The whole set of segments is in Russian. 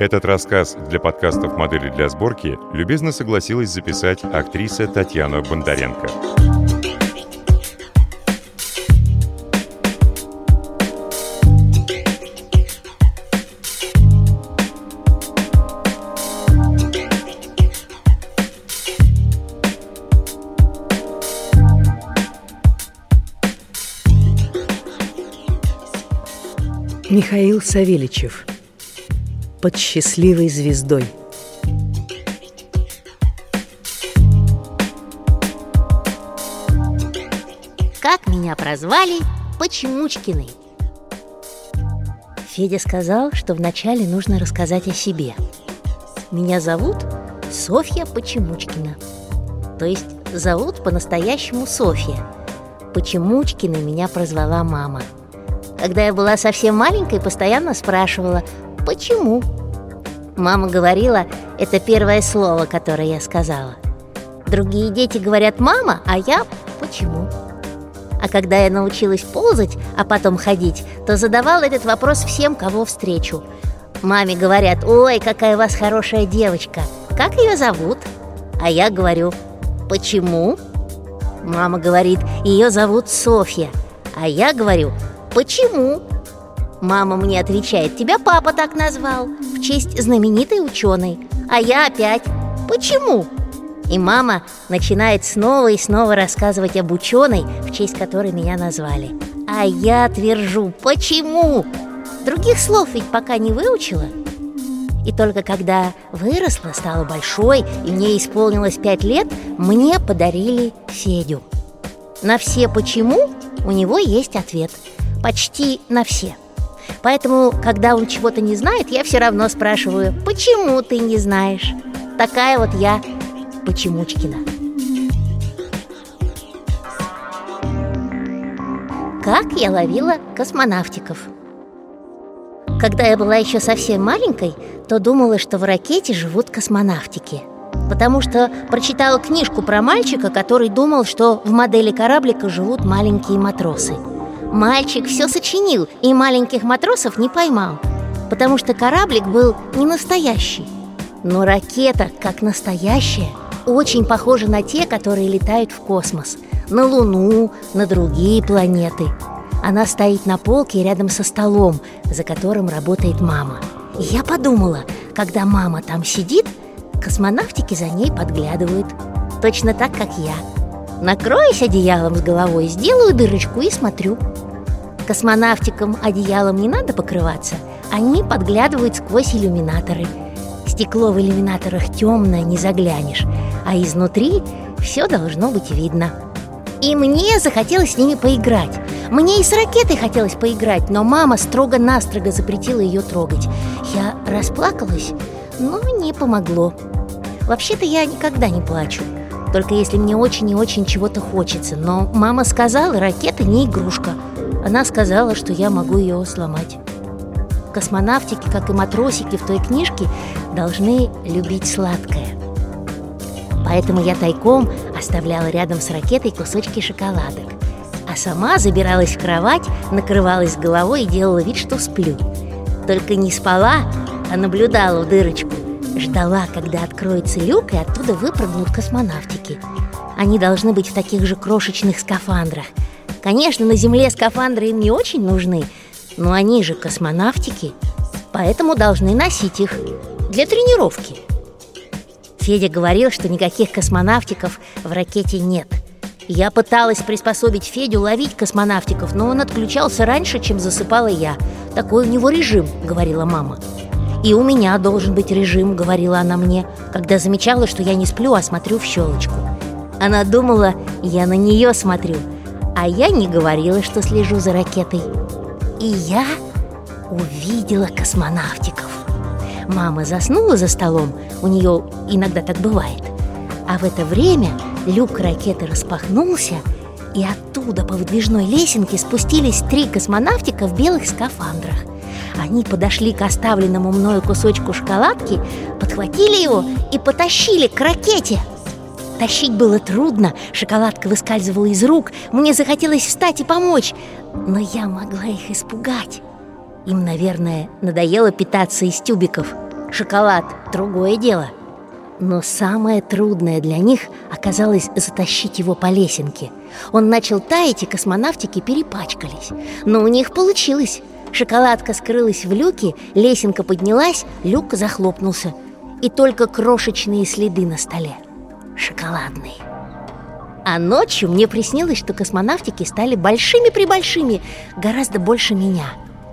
Этот рассказ для подкастов «Модели для сборки» любезно согласилась записать актриса Татьяна Бондаренко. Михаил Савельичев Под счастливой звездой. Как меня прозвали Почемучкиной? Федя сказал, что вначале нужно рассказать о себе. Меня зовут Софья Почемучкина. То есть зовут по-настоящему Софья. Почемучкиной меня прозвала мама – когда я была совсем маленькой, постоянно спрашивала «Почему?». Мама говорила, это первое слово, которое я сказала. Другие дети говорят «мама», а я «почему?». А когда я научилась ползать, а потом ходить, то задавала этот вопрос всем, кого встречу. Маме говорят «Ой, какая у вас хорошая девочка! Как ее зовут?» А я говорю «Почему?» Мама говорит «Ее зовут Софья», а я говорю Почему? Мама мне отвечает, тебя папа так назвал, в честь знаменитой ученой. А я опять, почему? И мама начинает снова и снова рассказывать об ученой, в честь которой меня назвали. А я твержу, почему? Других слов ведь пока не выучила. И только когда выросла, стала большой, и мне исполнилось пять лет, мне подарили Федю. На все «почему» у него есть ответ – почти на все. Поэтому, когда он чего-то не знает, я все равно спрашиваю, почему ты не знаешь? Такая вот я Почемучкина. Как я ловила космонавтиков? Когда я была еще совсем маленькой, то думала, что в ракете живут космонавтики Потому что прочитала книжку про мальчика, который думал, что в модели кораблика живут маленькие матросы – Мальчик все сочинил и маленьких матросов не поймал Потому что кораблик был не настоящий. Но ракета, как настоящая, очень похожа на те, которые летают в космос На Луну, на другие планеты. Она стоит на полке рядом со столом, за которым работает мама. И я подумала, когда мама там сидит, космонавтики за ней подглядывают. Точно так, как я Накроюсь одеялом с головой, сделаю дырочку и смотрю. Космонавтикам одеялом не надо покрываться Они подглядывают сквозь иллюминаторы. Стекло в иллюминаторах темное, не заглянешь А изнутри все должно быть видно. И мне захотелось с ними поиграть. Мне и с ракетой хотелось поиграть Но мама строго-настрого запретила ее трогать. Я расплакалась, но не помогло. Вообще-то я никогда не плачу только если мне очень и очень чего-то хочется. Но мама сказала, ракета не игрушка. Она сказала, что я могу ее сломать. Космонавтики, как и матросики в той книжке, должны любить сладкое. Поэтому я тайком оставляла рядом с ракетой кусочки шоколадок. А сама забиралась в кровать, накрывалась головой и делала вид, что сплю. Только не спала, а наблюдала в дырочку Ждала, когда откроется люк, и оттуда выпрыгнут космонавтики. Они должны быть в таких же крошечных скафандрах. Конечно, на Земле скафандры им не очень нужны Но они же космонавтики Поэтому должны носить их для тренировки. Федя говорил, что никаких космонавтиков в ракете нет. Я пыталась приспособить Федю ловить космонавтиков Но он отключался раньше, чем засыпала я. Такой у него режим, говорила мама «И у меня должен быть режим», — говорила она мне, когда замечала, что я не сплю, а смотрю в щелочку. Она думала, я на нее смотрю, а я не говорила, что слежу за ракетой. И я увидела космонавтиков. Мама заснула за столом, у нее иногда так бывает. А в это время люк ракеты распахнулся, и оттуда по выдвижной лесенке спустились три космонавтика в белых скафандрах. Они подошли к оставленному мною кусочку шоколадки, подхватили его и потащили к ракете. Тащить было трудно, шоколадка выскальзывала из рук, мне захотелось встать и помочь, но я могла их испугать. Им, наверное, надоело питаться из тюбиков. Шоколад – другое дело Но самое трудное для них оказалось затащить его по лесенке Он начал таять, и космонавтики перепачкались Но у них получилось Шоколадка скрылась в люке, лесенка поднялась, люк захлопнулся И только крошечные следы на столе Шоколадные а ночью мне приснилось, что космонавтики стали большими-пребольшими, гораздо больше меня.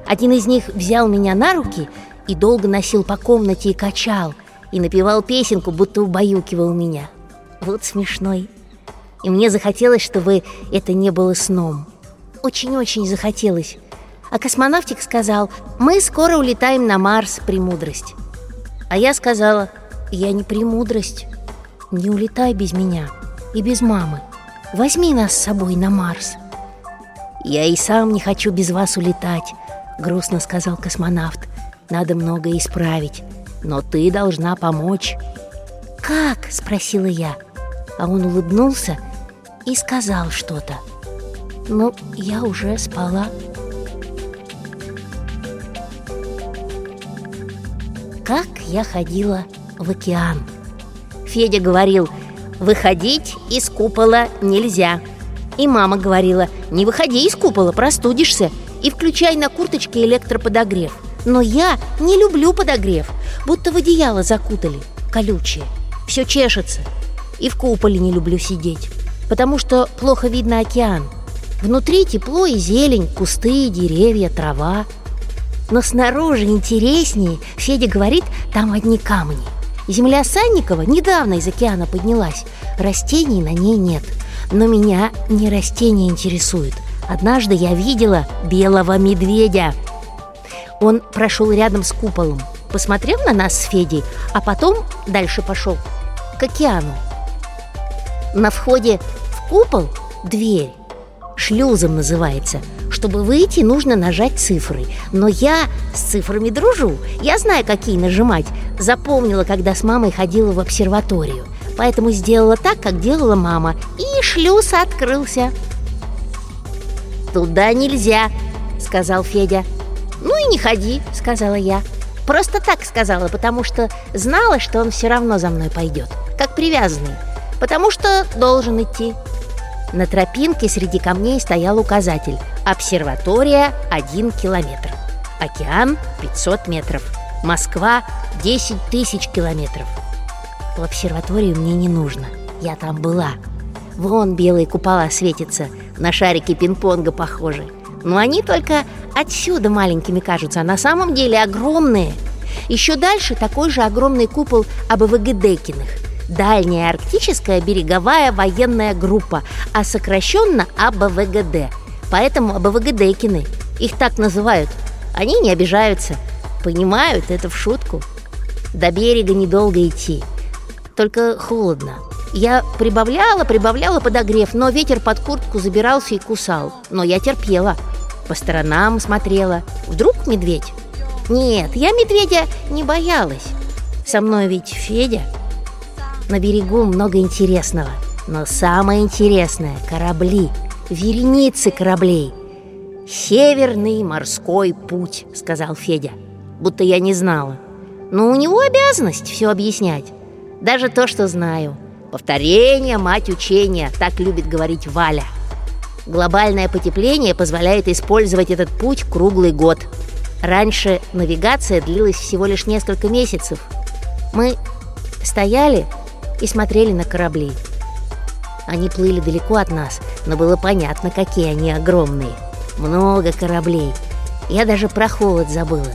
Один из них взял меня на руки и долго носил по комнате и качал, и напевал песенку, будто убаюкивал меня. Вот смешной. И мне захотелось, чтобы это не было сном. Очень-очень захотелось. А космонавтик сказал, мы скоро улетаем на Марс, премудрость. А я сказала, я не премудрость, не улетай без меня и без мамы. Возьми нас с собой на Марс. Я и сам не хочу без вас улетать, грустно сказал космонавт. Надо многое исправить, но ты должна помочь. Как? спросила я. А он улыбнулся и сказал что-то. Ну, я уже спала. Я ходила в океан. Федя говорил, выходить из купола нельзя. И мама говорила, не выходи из купола, простудишься, и включай на курточке электроподогрев. Но я не люблю подогрев, будто в одеяло закутали, колючее. Все чешется. И в куполе не люблю сидеть, потому что плохо видно океан. Внутри тепло и зелень, кусты, деревья, трава. Но снаружи интереснее, Федя говорит, там одни камни. Земля Санникова недавно из океана поднялась. Растений на ней нет. Но меня не растения интересуют. Однажды я видела белого медведя. Он прошел рядом с куполом, посмотрел на нас с Федей, а потом дальше пошел к океану. На входе в купол дверь, шлюзом называется – чтобы выйти, нужно нажать цифры. Но я с цифрами дружу. Я знаю, какие нажимать. Запомнила, когда с мамой ходила в обсерваторию. Поэтому сделала так, как делала мама. И шлюз открылся. «Туда нельзя», — сказал Федя. «Ну и не ходи», — сказала я. Просто так сказала, потому что знала, что он все равно за мной пойдет Как привязанный. Потому что должен идти на тропинке среди камней стоял указатель Обсерватория 1 километр Океан 500 метров. Москва 10 тысяч километров. В обсерваторию мне не нужно. Я там была. Вон белые купола светятся На шарики пинг-понга похожи. Но они только отсюда маленькими кажутся А на самом деле огромные. Еще дальше такой же огромный купол АБВГ Декиных Дальняя арктическая береговая военная группа, а сокращенно АБВГД. Поэтому АБВГДкины. Их так называют. Они не обижаются. Понимают это в шутку. До берега недолго идти. Только холодно. Я прибавляла, прибавляла подогрев, но ветер под куртку забирался и кусал. Но я терпела. По сторонам смотрела. Вдруг медведь? Нет, я медведя не боялась. Со мной ведь Федя. На берегу много интересного, но самое интересное – корабли, вереницы кораблей. «Северный морской путь», – сказал Федя, будто я не знала. Но у него обязанность все объяснять, даже то, что знаю. Повторение – мать учения, так любит говорить Валя. Глобальное потепление позволяет использовать этот путь круглый год. Раньше навигация длилась всего лишь несколько месяцев. Мы стояли и смотрели на корабли. Они плыли далеко от нас, но было понятно, какие они огромные. Много кораблей. Я даже про холод забыла.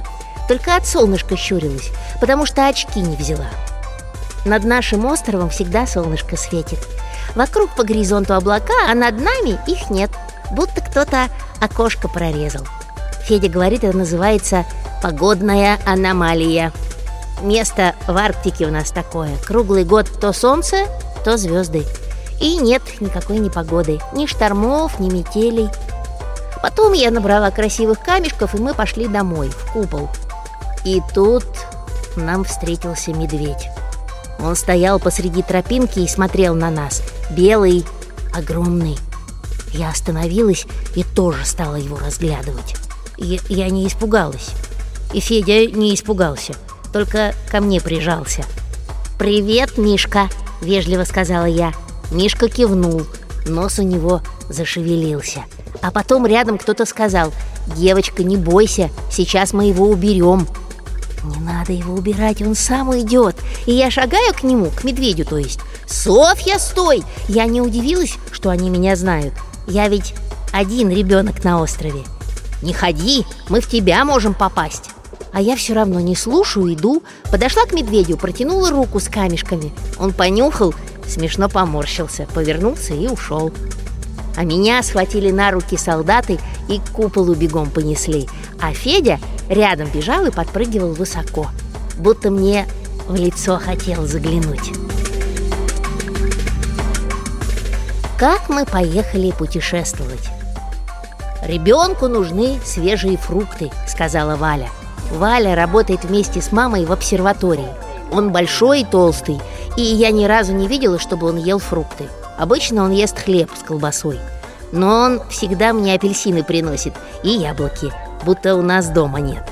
Только от солнышка щурилась, потому что очки не взяла. Над нашим островом всегда солнышко светит. Вокруг по горизонту облака, а над нами их нет. Будто кто-то окошко прорезал. Федя говорит, это называется «погодная аномалия». Место в Арктике у нас такое. Круглый год то солнце, то звезды. И нет никакой непогоды, ни штормов, ни метелей. Потом я набрала красивых камешков, и мы пошли домой, в купол. И тут нам встретился медведь. Он стоял посреди тропинки и смотрел на нас. Белый, огромный. Я остановилась и тоже стала его разглядывать. Я, я не испугалась. И Федя не испугался. Только ко мне прижался. «Привет, Мишка!» – вежливо сказала я. Мишка кивнул, нос у него зашевелился. А потом рядом кто-то сказал «Девочка, не бойся, сейчас мы его уберем». Не надо его убирать, он сам уйдет И я шагаю к нему, к медведю то есть Софья, стой! Я не удивилась, что они меня знают Я ведь один ребенок на острове Не ходи, мы в тебя можем попасть а я все равно не слушаю, иду. Подошла к медведю, протянула руку с камешками. Он понюхал, смешно поморщился Повернулся и ушел А меня схватили на руки солдаты И к куполу бегом понесли. А Федя рядом бежал и подпрыгивал высоко Будто мне в лицо хотел заглянуть. Как мы поехали путешествовать? «Ребенку нужны свежие фрукты», — сказала Валя — Валя работает вместе с мамой в обсерватории. Он большой и толстый, и я ни разу не видела, чтобы он ел фрукты. Обычно он ест хлеб с колбасой. Но он всегда мне апельсины приносит и яблоки, будто у нас дома нет.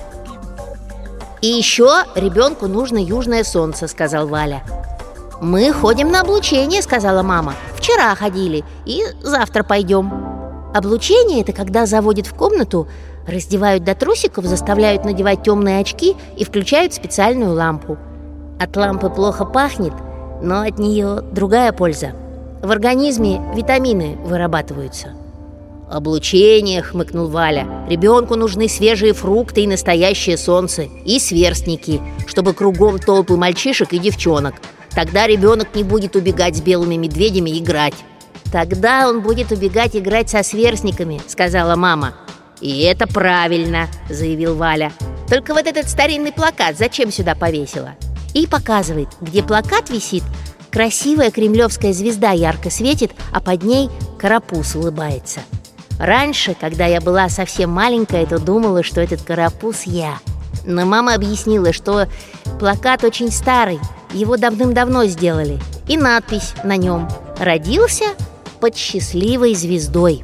«И еще ребенку нужно южное солнце», — сказал Валя. «Мы ходим на облучение», — сказала мама. «Вчера ходили и завтра пойдем». Облучение – это когда заводят в комнату Раздевают до трусиков, заставляют надевать темные очки и включают специальную лампу. От лампы плохо пахнет, но от нее другая польза. В организме витамины вырабатываются. «Облучение», — хмыкнул Валя. «Ребенку нужны свежие фрукты и настоящее солнце, и сверстники, чтобы кругом толпы мальчишек и девчонок. Тогда ребенок не будет убегать с белыми медведями играть». «Тогда он будет убегать играть со сверстниками», — сказала мама. «И это правильно», — заявил Валя. «Только вот этот старинный плакат зачем сюда повесила?» И показывает, где плакат висит. Красивая кремлевская звезда ярко светит, а под ней карапуз улыбается. Раньше, когда я была совсем маленькая, то думала, что этот карапуз я. Но мама объяснила, что плакат очень старый, его давным-давно сделали. И надпись на нем «Родился под счастливой звездой»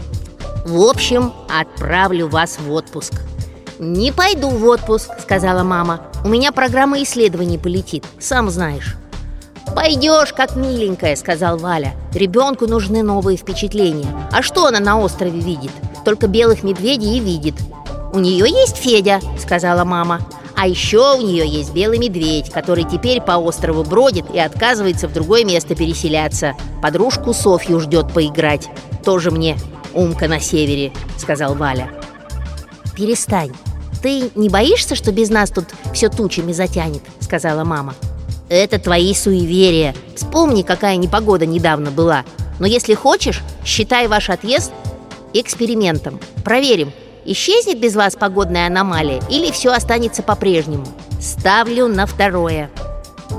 В общем, отправлю вас в отпуск «Не пойду в отпуск», — сказала мама. «У меня программа исследований полетит, сам знаешь» «Пойдешь, как миленькая», — сказал Валя. «Ребенку нужны новые впечатления. А что она на острове видит? Только белых медведей и видит «У нее есть Федя», — сказала мама. А еще у нее есть белый медведь, который теперь по острову бродит и отказывается в другое место переселяться. Подружку Софью ждет поиграть. Тоже мне умка на севере», — сказал Валя. «Перестань, ты не боишься, что без нас тут все тучами затянет?» — сказала мама. «Это твои суеверия. Вспомни, какая непогода недавно была. Но если хочешь, считай ваш отъезд экспериментом. Проверим, исчезнет без вас погодная аномалия Или все останется по-прежнему. Ставлю на второе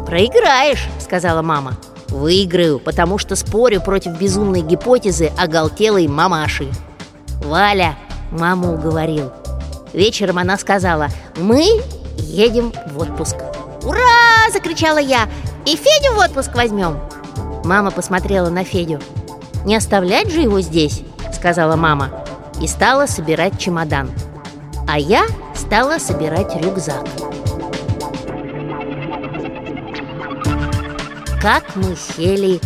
«Проиграешь», — сказала мама Выиграю, потому что спорю против безумной гипотезы оголтелой мамаши. Валя маму уговорил. Вечером она сказала «Мы едем в отпуск» «Ура!» – закричала я. «И Федю в отпуск возьмем!» Мама посмотрела на Федю. «Не оставлять же его здесь!» – сказала мама. И стала собирать чемодан. А я стала собирать рюкзак как мы сели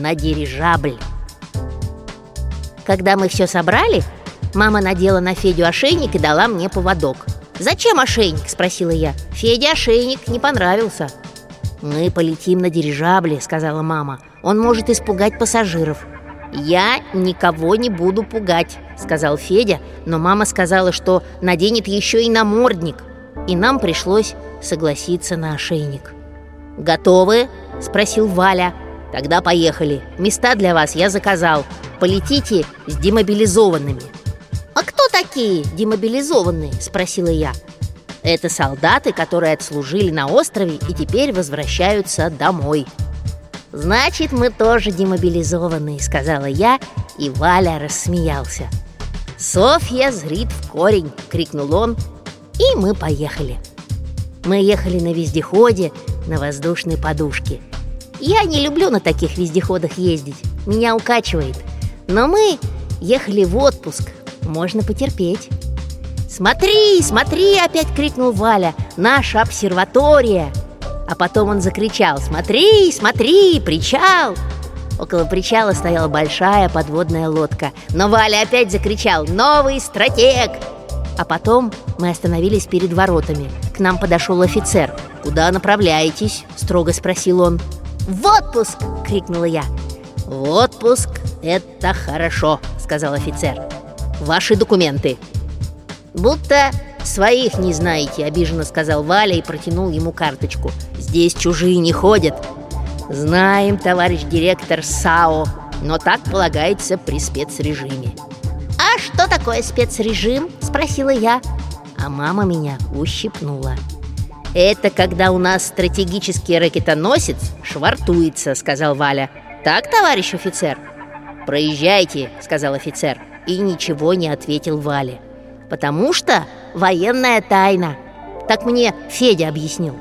на дирижабль. Когда мы все собрали, мама надела на Федю ошейник и дала мне поводок. «Зачем ошейник?» – спросила я. Феде ошейник не понравился. «Мы полетим на дирижабле», – сказала мама. «Он может испугать пассажиров». «Я никого не буду пугать», — сказал Федя Но мама сказала, что наденет еще и намордник И нам пришлось согласиться на ошейник «Готовы?» – спросил Валя. «Тогда поехали, места для вас я заказал. Полетите с демобилизованными» «А кто такие демобилизованные?» – спросила я. Это солдаты, которые отслужили на острове и теперь возвращаются домой «Значит, мы тоже демобилизованные», — сказала я, и Валя рассмеялся. «Софья зрит в корень!» — крикнул он, и мы поехали. Мы ехали на вездеходе, на воздушной подушке. Я не люблю на таких вездеходах ездить, меня укачивает. Но мы ехали в отпуск, можно потерпеть. Смотри, смотри, опять крикнул Валя. Наша обсерватория! А потом он закричал. Смотри, смотри, причал! Около причала стояла большая подводная лодка. Но Валя опять закричал. «Новый стратег!» А потом мы остановились перед воротами. К нам подошел офицер. «Куда направляетесь?» – строго спросил он «В отпуск!» – крикнула я «В отпуск – это хорошо!» – сказал офицер «Ваши документы!» «Будто своих не знаете», – обиженно сказал Валя и протянул ему карточку «Здесь чужие не ходят!» Знаем, товарищ директор САО, но так полагается при спецрежиме А что такое спецрежим? Спросила я А мама меня ущипнула Это когда у нас стратегический ракетоносец швартуется, сказал Валя Так, товарищ офицер? Проезжайте, сказал офицер И ничего не ответил Вале Потому что военная тайна Так мне Федя объяснил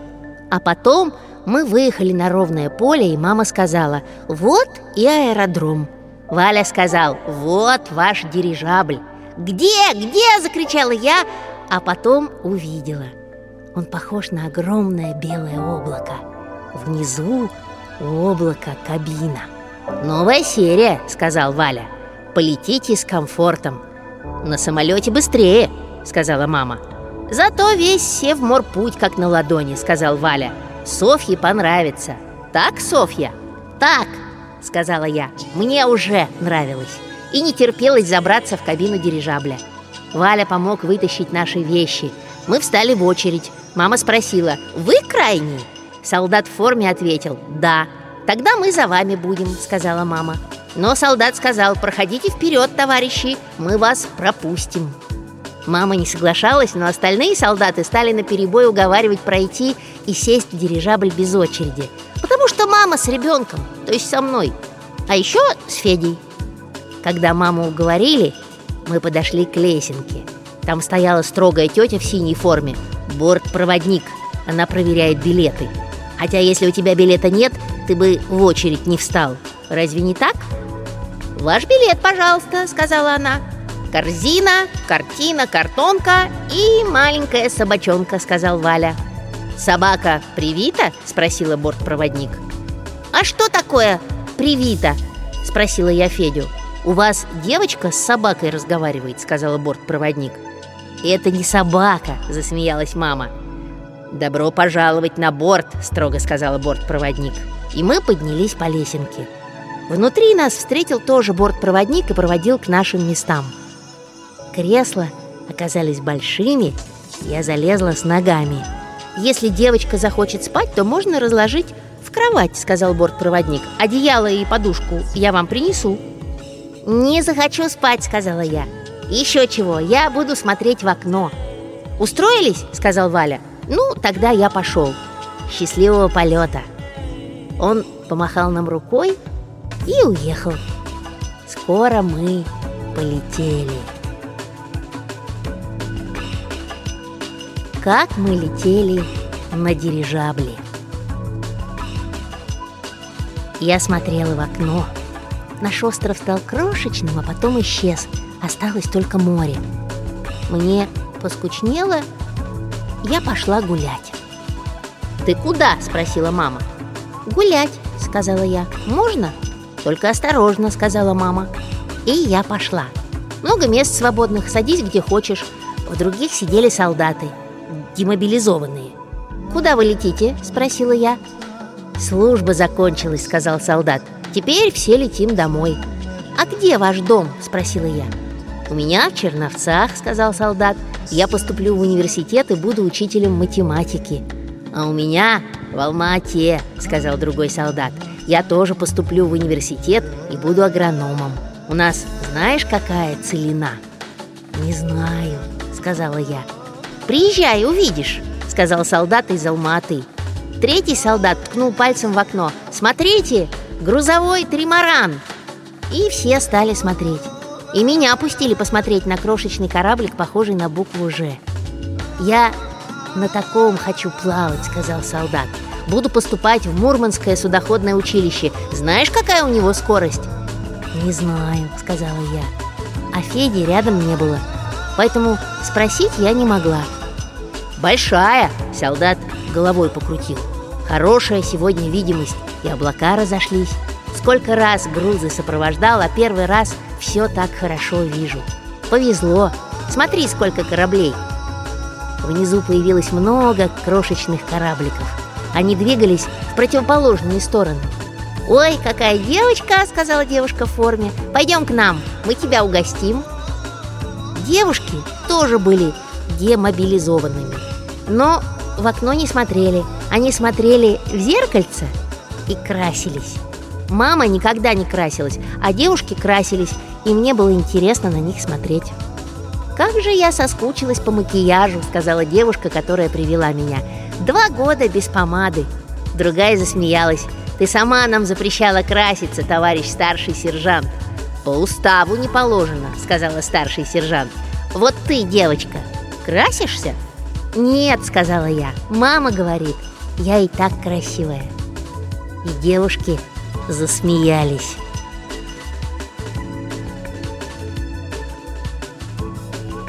А потом мы выехали на ровное поле, и мама сказала «Вот и аэродром». Валя сказал «Вот ваш дирижабль». «Где? Где?» – закричала я, а потом увидела. Он похож на огромное белое облако. Внизу у облака кабина. «Новая серия», – сказал Валя. «Полетите с комфортом». «На самолете быстрее», – сказала мама. «Зато весь Севморпуть как на ладони», – сказал Валя. Софье понравится Так, Софья? Так, сказала я Мне уже нравилось И не терпелось забраться в кабину дирижабля Валя помог вытащить наши вещи Мы встали в очередь Мама спросила, вы крайний? Солдат в форме ответил, да Тогда мы за вами будем, сказала мама. Но солдат сказал, проходите вперед, товарищи Мы вас пропустим Мама не соглашалась, но остальные солдаты стали на перебой уговаривать пройти и сесть в дирижабль без очереди. Потому что мама с ребенком, то есть со мной А еще с Федей Когда маму уговорили, мы подошли к лесенке. Там стояла строгая тетя в синей форме Бортпроводник Она проверяет билеты Хотя если у тебя билета нет, ты бы в очередь не встал Разве не так? «Ваш билет, пожалуйста», — сказала она Корзина, картина, картонка и маленькая собачонка, сказал Валя. Собака привита? спросила бортпроводник. А что такое привита? спросила я Федю. У вас девочка с собакой разговаривает, сказала бортпроводник. Это не собака, засмеялась мама. Добро пожаловать на борт, строго сказала бортпроводник. И мы поднялись по лесенке. Внутри нас встретил тоже бортпроводник и проводил к нашим местам. Кресла оказались большими, я залезла с ногами. «Если девочка захочет спать, то можно разложить в кровать», — сказал бортпроводник. «Одеяло и подушку я вам принесу». «Не захочу спать», — сказала я. «Еще чего, я буду смотреть в окно». «Устроились?» — сказал Валя. «Ну, тогда я пошел. Счастливого полета!» Он помахал нам рукой и уехал. Скоро мы полетели. как мы летели на дирижабле. Я смотрела в окно. Наш остров стал крошечным, а потом исчез. Осталось только море. Мне поскучнело, я пошла гулять. «Ты куда?» – спросила мама. «Гулять», – сказала я. «Можно?» «Только осторожно», – сказала мама. И я пошла. Много мест свободных, садись где хочешь. В других сидели солдаты демобилизованные. «Куда вы летите?» – спросила я. «Служба закончилась», – сказал солдат. «Теперь все летим домой». «А где ваш дом?» – спросила я. «У меня в Черновцах», – сказал солдат. «Я поступлю в университет и буду учителем математики». «А у меня в Алма-Ате», – сказал другой солдат. «Я тоже поступлю в университет и буду агрономом. У нас знаешь, какая целина?» «Не знаю», – сказала я. «Приезжай, увидишь», — сказал солдат из Алматы. Третий солдат ткнул пальцем в окно. «Смотрите, грузовой тримаран!» И все стали смотреть. И меня опустили посмотреть на крошечный кораблик, похожий на букву «Ж». «Я на таком хочу плавать», — сказал солдат. «Буду поступать в Мурманское судоходное училище. Знаешь, какая у него скорость?» «Не знаю», — сказала я. А Феди рядом не было. Поэтому спросить я не могла «Большая!» — солдат головой покрутил Хорошая сегодня видимость, и облака разошлись Сколько раз грузы сопровождал, а первый раз все так хорошо вижу. Повезло, смотри, сколько кораблей. Внизу появилось много крошечных корабликов. Они двигались в противоположные стороны «Ой, какая девочка!» — сказала девушка в форме. «Пойдем к нам, мы тебя угостим» Девушки тоже были демобилизованными Но в окно не смотрели. Они смотрели в зеркальце и красились. Мама никогда не красилась, а девушки красились И мне было интересно на них смотреть «Как же я соскучилась по макияжу», — сказала девушка, которая привела меня «Два года без помады». Другая засмеялась «Ты сама нам запрещала краситься, товарищ старший сержант». «По уставу не положено», — сказала старший сержант «Вот ты, девочка, красишься?» «Нет», — сказала я, — «мама говорит, я и так красивая». И девушки засмеялись.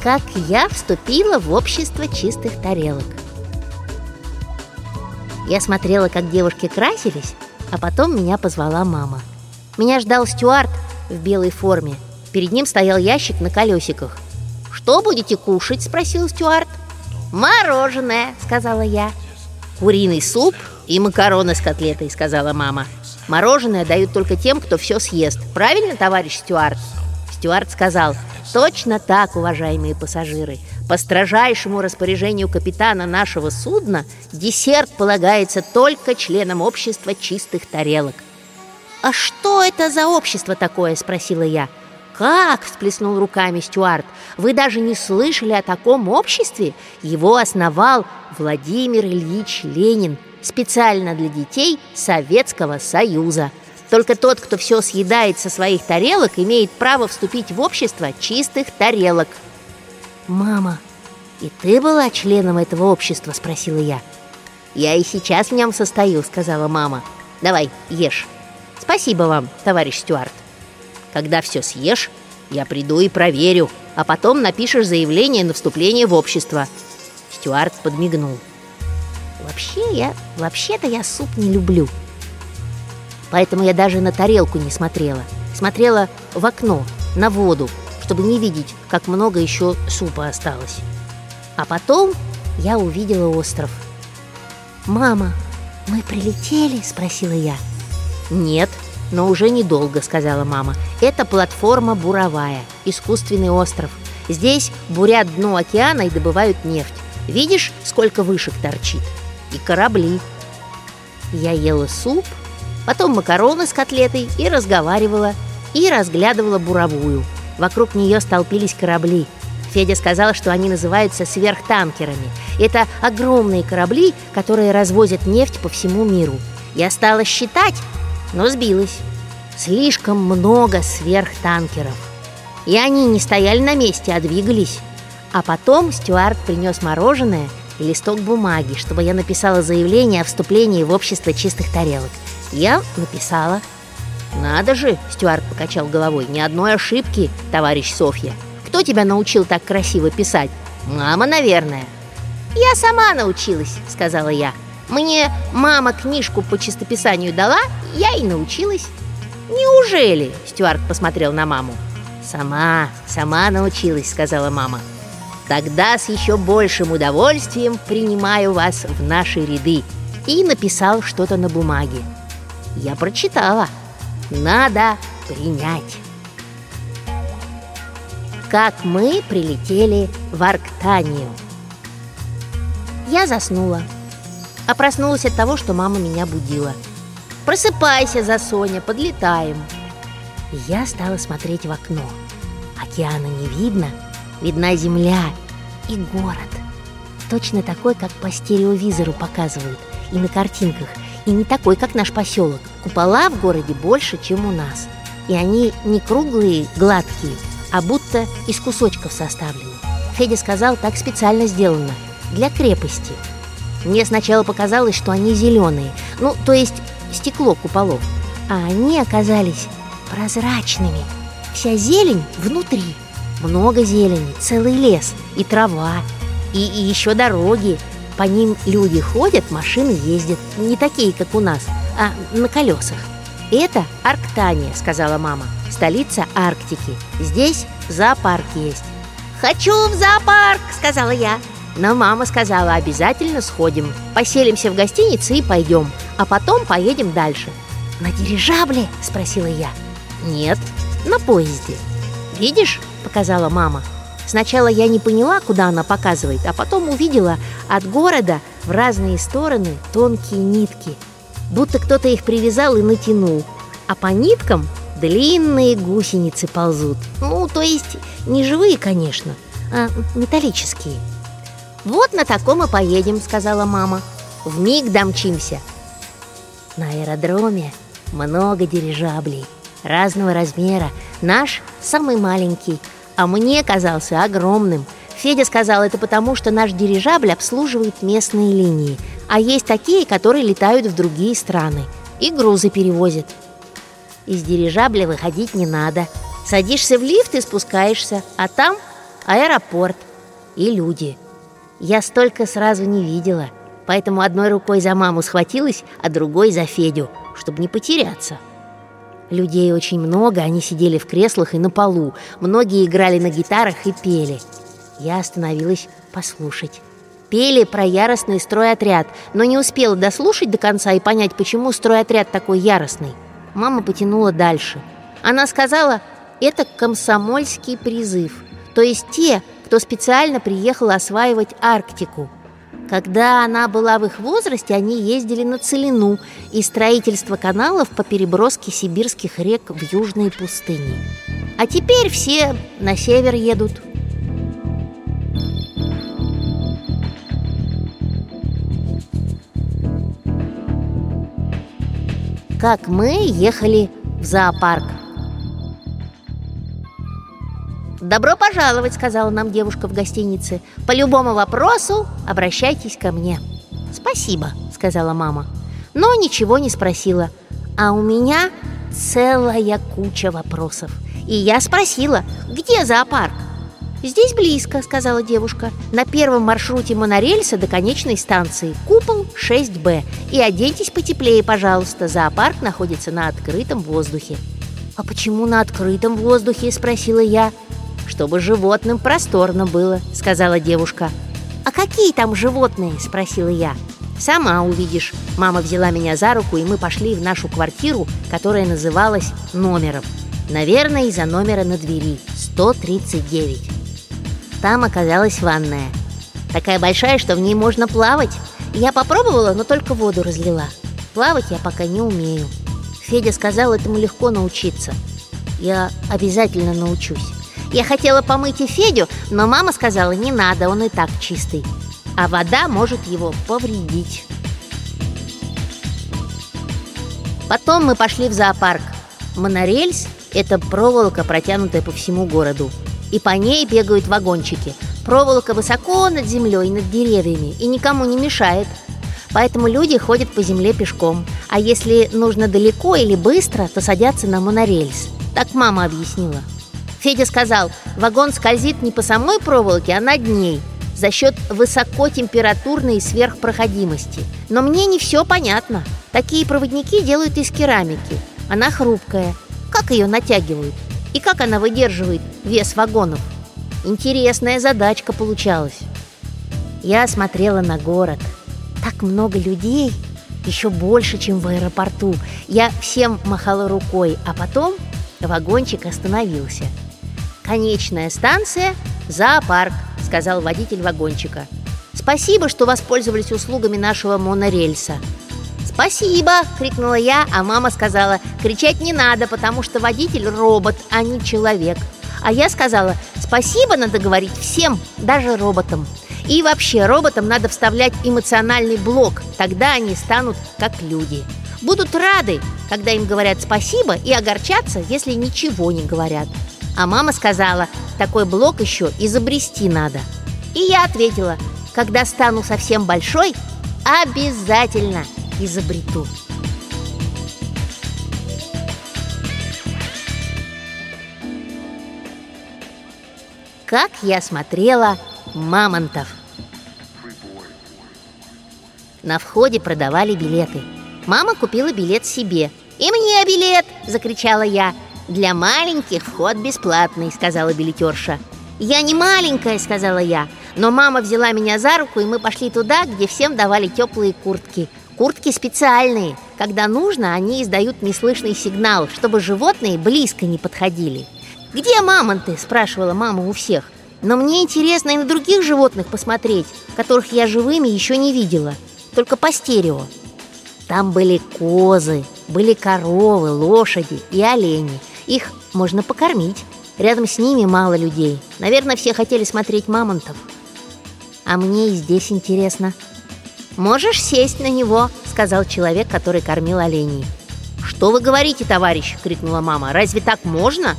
Как я вступила в общество чистых тарелок. Я смотрела, как девушки красились, а потом меня позвала мама. Меня ждал Стюарт в белой форме. Перед ним стоял ящик на колесиках. «Что будете кушать?» – спросил Стюарт. «Мороженое», – сказала я. «Куриный суп и макароны с котлетой», – сказала мама. «Мороженое дают только тем, кто все съест. Правильно, товарищ Стюарт?» Стюарт сказал Точно так, уважаемые пассажиры. По строжайшему распоряжению капитана нашего судна десерт полагается только членам общества чистых тарелок. «А что это за общество такое?» – спросила я. «Как?» – всплеснул руками Стюарт. «Вы даже не слышали о таком обществе? Его основал Владимир Ильич Ленин специально для детей Советского Союза». Только тот, кто все съедает со своих тарелок, имеет право вступить в общество чистых тарелок. «Мама, и ты была членом этого общества?» – спросила я. «Я и сейчас в нем состою», – сказала мама. «Давай, ешь». «Спасибо вам, товарищ Стюарт». «Когда все съешь, я приду и проверю, а потом напишешь заявление на вступление в общество». Стюарт подмигнул. «Вообще я... Вообще-то я суп не люблю», Поэтому я даже на тарелку не смотрела. Смотрела в окно, на воду, чтобы не видеть, как много еще супа осталось. А потом я увидела остров. «Мама, мы прилетели?» – спросила я. «Нет, но уже недолго», – сказала мама. «Это платформа буровая, искусственный остров. Здесь бурят дно океана и добывают нефть. Видишь, сколько вышек торчит? И корабли». Я ела суп – потом макароны с котлетой и разговаривала, и разглядывала буровую. Вокруг нее столпились корабли. Федя сказал, что они называются сверхтанкерами. Это огромные корабли, которые развозят нефть по всему миру. Я стала считать, но сбилась. Слишком много сверхтанкеров. И они не стояли на месте, а двигались. А потом Стюарт принес мороженое и листок бумаги, чтобы я написала заявление о вступлении в общество чистых тарелок. Я написала. Надо же, Стюарт покачал головой, ни одной ошибки, товарищ Софья. Кто тебя научил так красиво писать? Мама, наверное. Я сама научилась, сказала я. Мне мама книжку по чистописанию дала, я и научилась. Неужели? Стюарт посмотрел на маму. Сама, сама научилась, сказала мама. Тогда с еще большим удовольствием принимаю вас в наши ряды. И написал что-то на бумаге. Я прочитала. Надо принять. Как мы прилетели в Арктанию. Я заснула, а проснулась от того, что мама меня будила. «Просыпайся, за Соня, подлетаем!» Я стала смотреть в окно. Океана не видно, видна земля и город. Точно такой, как по стереовизору показывают и на картинках – и не такой, как наш поселок. Купола в городе больше, чем у нас. И они не круглые, гладкие, а будто из кусочков составлены. Федя сказал, так специально сделано, для крепости. Мне сначала показалось, что они зеленые, ну, то есть стекло куполов. А они оказались прозрачными. Вся зелень внутри. Много зелени, целый лес и трава, и, и еще дороги. По ним люди ходят, машины ездят, не такие, как у нас, а на колесах. «Это Арктания», — сказала мама, столица Арктики. Здесь зоопарк есть. «Хочу в зоопарк!» — сказала я. Но мама сказала, обязательно сходим Поселимся в гостинице и пойдем А потом поедем дальше «На дирижабле?» – спросила я «Нет, на поезде» «Видишь?» – показала мама Сначала я не поняла, куда она показывает А потом увидела от города в разные стороны тонкие нитки. Будто кто-то их привязал и натянул. А по ниткам длинные гусеницы ползут. Ну, то есть не живые, конечно, а металлические. «Вот на таком и поедем», — сказала мама. В миг домчимся На аэродроме много дирижаблей Разного размера. Наш самый маленький А мне казался огромным. Федя сказал это потому, что наш дирижабль обслуживает местные линии А есть такие, которые летают в другие страны И грузы перевозят. Из дирижабля выходить не надо. Садишься в лифт и спускаешься А там аэропорт и люди – я столько сразу не видела, поэтому одной рукой за маму схватилась, а другой за Федю, чтобы не потеряться. Людей очень много, они сидели в креслах и на полу. Многие играли на гитарах и пели. Я остановилась послушать. Пели про яростный стройотряд, но не успела дослушать до конца и понять, почему стройотряд такой яростный. Мама потянула дальше. Она сказала, это комсомольский призыв. То есть те, кто специально приехал осваивать Арктику. Когда она была в их возрасте, они ездили на Целину и строительство каналов по переброске сибирских рек в южные пустыни. А теперь все на север едут. Как мы ехали в зоопарк – «Добро пожаловать», — сказала нам девушка в гостинице. «По любому вопросу обращайтесь ко мне». «Спасибо», — сказала мама. Но ничего не спросила. А у меня целая куча вопросов. И я спросила, где зоопарк? «Здесь близко», — сказала девушка. «На первом маршруте монорельса до конечной станции. Купол 6Б И оденьтесь потеплее, пожалуйста. Зоопарк находится на открытом воздухе «А почему на открытом воздухе?» — спросила я чтобы животным просторно было», — сказала девушка. «А какие там животные?» — спросила я. «Сама увидишь». Мама взяла меня за руку, и мы пошли в нашу квартиру, которая называлась номером. Наверное, из-за номера на двери 139. Там оказалась ванная. Такая большая, что в ней можно плавать. Я попробовала, но только воду разлила. Плавать я пока не умею. Федя сказал, этому легко научиться. Я обязательно научусь. Я хотела помыть и Федю, но мама сказала, не надо, он и так чистый. А вода может его повредить. Потом мы пошли в зоопарк. Монорельс – это проволока, протянутая по всему городу. И по ней бегают вагончики. Проволока высоко над землей, над деревьями, и никому не мешает. Поэтому люди ходят по земле пешком. А если нужно далеко или быстро, то садятся на монорельс. Так мама объяснила. Федя сказал, вагон скользит не по самой проволоке, а над ней за счет высокотемпературной сверхпроходимости. Но мне не все понятно. Такие проводники делают из керамики. Она хрупкая. Как ее натягивают? И как она выдерживает вес вагонов? Интересная задачка получалась. Я смотрела на город. Так много людей, еще больше, чем в аэропорту. Я всем махала рукой, а потом вагончик остановился – «Конечная станция – зоопарк», – сказал водитель вагончика. «Спасибо, что воспользовались услугами нашего монорельса». «Спасибо!» – крикнула я, а мама сказала, кричать не надо, потому что водитель робот, а не человек. А я сказала, спасибо надо говорить всем, даже роботам. И вообще, роботам надо вставлять эмоциональный блок, тогда они станут как люди. Будут рады, когда им говорят спасибо, и огорчаться, если ничего не говорят. А мама сказала, такой блок еще изобрести надо. И я ответила, когда стану совсем большой, обязательно изобрету. как я смотрела мамонтов. На входе продавали билеты. Мама купила билет себе. «И мне билет!» – закричала я. «Для маленьких вход бесплатный», – сказала билетерша. «Я не маленькая», – сказала я. Но мама взяла меня за руку, и мы пошли туда, где всем давали теплые куртки. Куртки специальные. Когда нужно, они издают неслышный сигнал, чтобы животные близко не подходили. «Где мамонты?» – спрашивала мама у всех. Но мне интересно и на других животных посмотреть, которых я живыми еще не видела, только по стерео. Там были козы, были коровы, лошади и олени. Их можно покормить. Рядом с ними мало людей. Наверное, все хотели смотреть мамонтов. А мне и здесь интересно. «Можешь сесть на него», — сказал человек, который кормил оленей. «Что вы говорите, товарищ?» — крикнула мама. «Разве так можно?»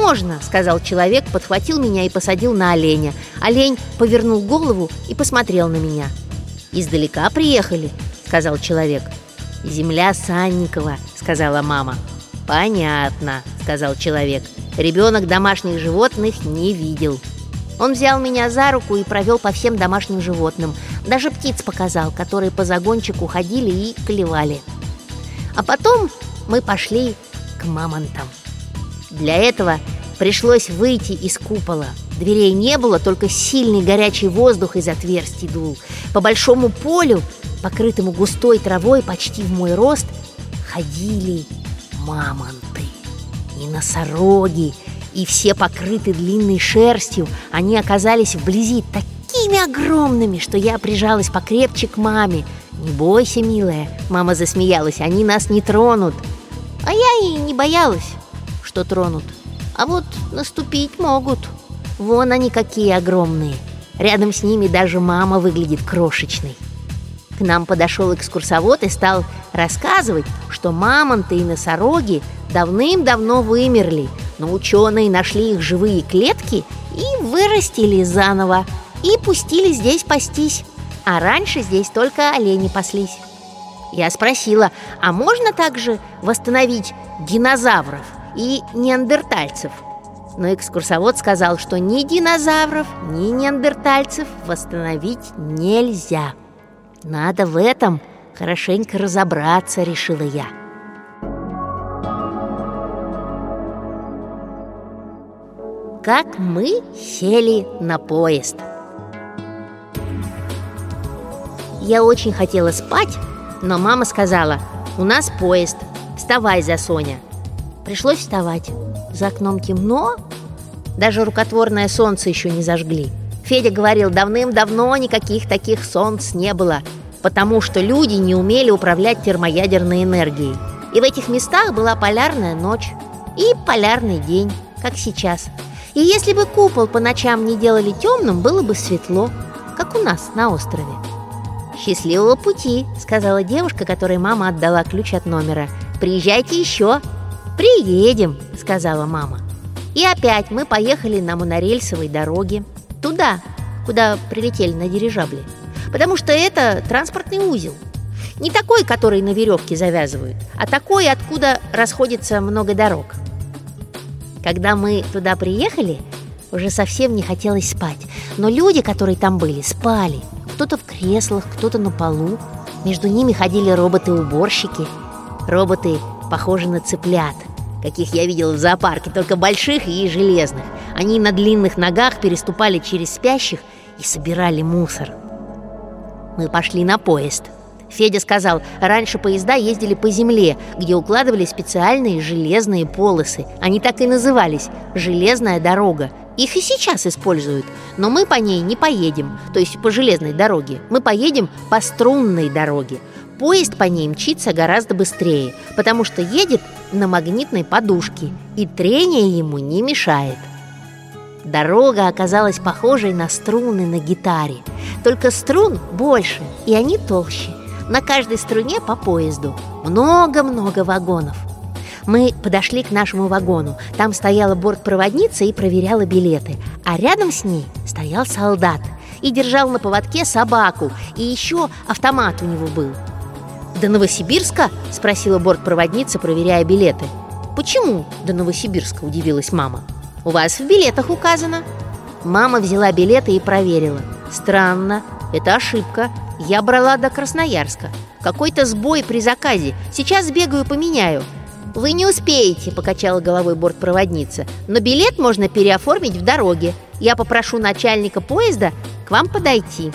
«Можно», — сказал человек, подхватил меня и посадил на оленя. Олень повернул голову и посмотрел на меня. «Издалека приехали», — сказал человек. «Земля Санникова», — сказала мама. «Понятно», — сказал человек. «Ребенок домашних животных не видел». Он взял меня за руку и провел по всем домашним животным. Даже птиц показал, которые по загончику ходили и клевали. А потом мы пошли к мамонтам. Для этого пришлось выйти из купола. Дверей не было, только сильный горячий воздух из отверстий дул. По большому полю, покрытому густой травой почти в мой рост, ходили мамонты и носороги, и все покрыты длинной шерстью. Они оказались вблизи такими огромными, что я прижалась покрепче к маме. «Не бойся, милая», — мама засмеялась, — «они нас не тронут». А я и не боялась что тронут. А вот наступить могут. Вон они какие огромные. Рядом с ними даже мама выглядит крошечной. К нам подошел экскурсовод и стал рассказывать, что мамонты и носороги давным-давно вымерли, но ученые нашли их живые клетки и вырастили заново, и пустили здесь пастись. А раньше здесь только олени паслись. Я спросила, а можно также восстановить динозавров? и неандертальцев. Но экскурсовод сказал, что ни динозавров, ни неандертальцев восстановить нельзя. Надо в этом хорошенько разобраться, решила я. Как мы сели на поезд. Я очень хотела спать, но мама сказала, у нас поезд, вставай за Соня. Пришлось вставать. За окном темно, даже рукотворное солнце еще не зажгли. Федя говорил, давным-давно никаких таких солнц не было, потому что люди не умели управлять термоядерной энергией. И в этих местах была полярная ночь и полярный день, как сейчас. И если бы купол по ночам не делали темным, было бы светло, как у нас на острове. «Счастливого пути!» — сказала девушка, которой мама отдала ключ от номера. «Приезжайте еще!» «Приедем», — сказала мама. И опять мы поехали на монорельсовой дороге, туда, куда прилетели на дирижабле, потому что это транспортный узел. Не такой, который на веревке завязывают, а такой, откуда расходится много дорог. Когда мы туда приехали, уже совсем не хотелось спать, но люди, которые там были, спали. Кто-то в креслах, кто-то на полу. Между ними ходили роботы-уборщики. Роботы похожи на цыплят, каких я видел в зоопарке, только больших и железных. Они на длинных ногах переступали через спящих и собирали мусор. Мы пошли на поезд. Федя сказал, раньше поезда ездили по земле, где укладывали специальные железные полосы. Они так и назывались «железная дорога». Их и сейчас используют, но мы по ней не поедем, то есть по железной дороге. Мы поедем по струнной дороге. Поезд по ней мчится гораздо быстрее, потому что едет на магнитной подушке, и трение ему не мешает. Дорога оказалась похожей на струны на гитаре, только струн больше, и они толще. На каждой струне по поезду много-много вагонов. Мы подошли к нашему вагону. Там стояла бортпроводница и проверяла билеты, а рядом с ней стоял солдат и держал на поводке собаку, и еще автомат у него был – «До Новосибирска?» – спросила бортпроводница, проверяя билеты. «Почему до Новосибирска?» – удивилась мама. «У вас в билетах указано». Мама взяла билеты и проверила. Странно, это ошибка. Я брала до Красноярска. Какой-то сбой при заказе. Сейчас сбегаю, поменяю. «Вы не успеете», — покачала головой бортпроводница «Но билет можно переоформить в дороге. Я попрошу начальника поезда к вам подойти».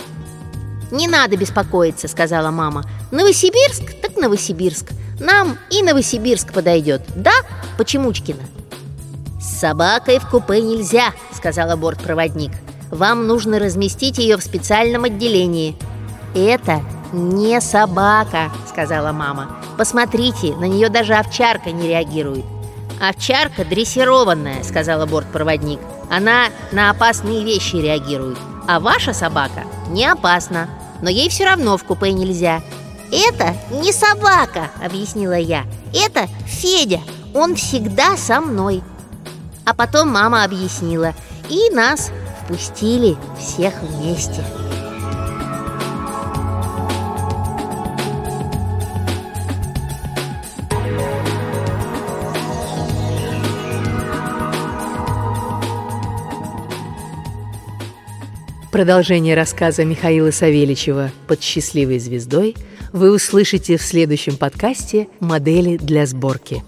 «Не надо беспокоиться», — сказала мама «Новосибирск, так Новосибирск Нам и Новосибирск подойдет, да, Почемучкина?» «С собакой в купе нельзя», — сказала бортпроводник. «Вам нужно разместить ее в специальном отделении». «Это не собака», — сказала мама. Посмотрите, на нее даже овчарка не реагирует Овчарка дрессированная, сказала бортпроводник. Она на опасные вещи реагирует. А ваша собака не опасна. Но ей все равно в купе нельзя Это не собака, объяснила я. Это Федя, он всегда со мной А потом мама объяснила И нас впустили всех вместе Продолжение рассказа Михаила Савельичева «Под счастливой звездой» вы услышите в следующем подкасте «Модели для сборки».